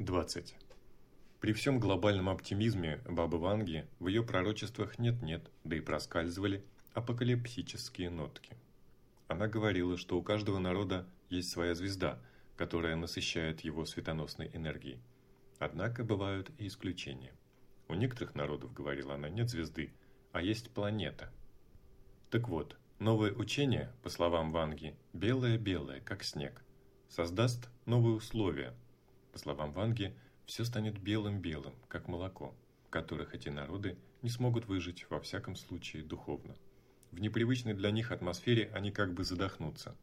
20. При всем глобальном оптимизме Бабы Ванги в ее пророчествах нет-нет, да и проскальзывали апокалипсические нотки. Она говорила, что у каждого народа есть своя звезда, которая насыщает его светоносной энергией. Однако бывают и исключения. У некоторых народов, говорила она, нет звезды, а есть планета. Так вот, новое учение, по словам Ванги, белое-белое, как снег, создаст новые условия – по словам Ванги, все станет белым-белым, как молоко, в которых эти народы не смогут выжить, во всяком случае, духовно. В непривычной для них атмосфере они как бы задохнутся.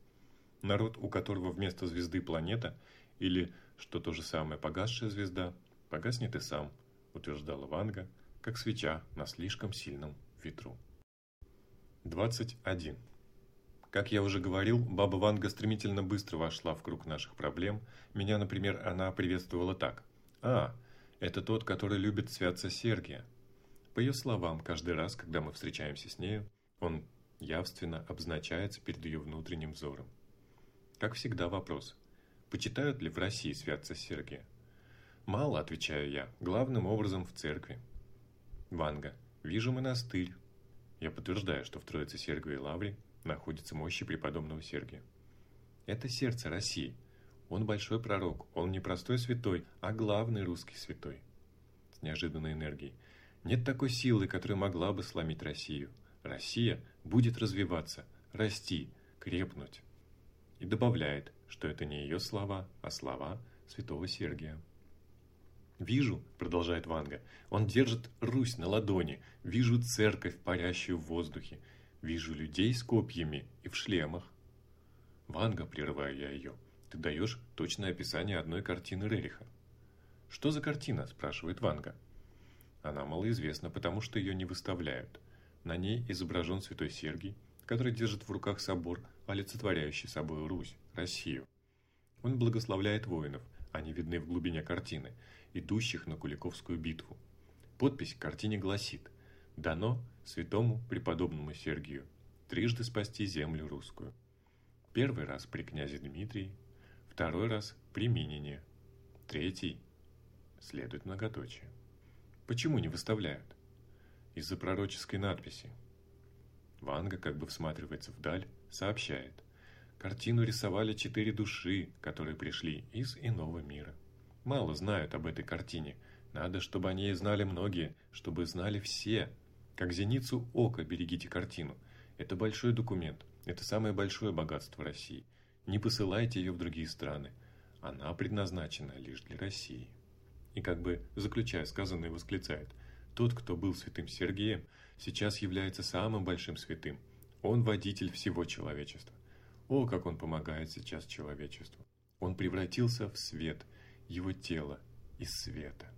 Народ, у которого вместо звезды планета, или, что то же самое, погасшая звезда, погаснет и сам, утверждала Ванга, как свеча на слишком сильном ветру. 21. Как я уже говорил, Баба Ванга стремительно быстро вошла в круг наших проблем. Меня, например, она приветствовала так. «А, это тот, который любит святца Сергия». По ее словам, каждый раз, когда мы встречаемся с нею, он явственно обозначается перед ее внутренним взором. Как всегда вопрос, почитают ли в России святца Сергия? Мало, отвечаю я, главным образом в церкви. Ванга, вижу монастырь. Я подтверждаю, что в Троице Сергиевой Лавре находятся мощи преподобного Сергия. Это сердце России. Он большой пророк, он не простой святой, а главный русский святой. С неожиданной энергией. Нет такой силы, которая могла бы сломить Россию. Россия будет развиваться, расти, крепнуть. И добавляет, что это не ее слова, а слова святого Сергия. «Вижу», — продолжает Ванга, — «он держит Русь на ладони, вижу церковь, парящую в воздухе, Вижу людей с копьями и в шлемах. Ванга, прерываю я ее, ты даешь точное описание одной картины Рериха. Что за картина? спрашивает Ванга. Она малоизвестна, потому что ее не выставляют. На ней изображен святой Сергий, который держит в руках собор, олицетворяющий собой Русь, Россию. Он благословляет воинов, они видны в глубине картины, идущих на Куликовскую битву. Подпись к картине гласит – дано святому преподобному Сергию трижды спасти землю русскую. Первый раз при князе Дмитрии, второй раз при Минине, третий следует многоточие. Почему не выставляют? Из-за пророческой надписи. Ванга как бы всматривается вдаль, сообщает. Картину рисовали четыре души, которые пришли из иного мира. Мало знают об этой картине. Надо, чтобы они ней знали многие, чтобы знали все, как зеницу ока берегите картину. Это большой документ. Это самое большое богатство России. Не посылайте ее в другие страны. Она предназначена лишь для России. И как бы заключая сказанное восклицает. Тот, кто был святым Сергеем, сейчас является самым большим святым. Он водитель всего человечества. О, как он помогает сейчас человечеству. Он превратился в свет, его тело из света.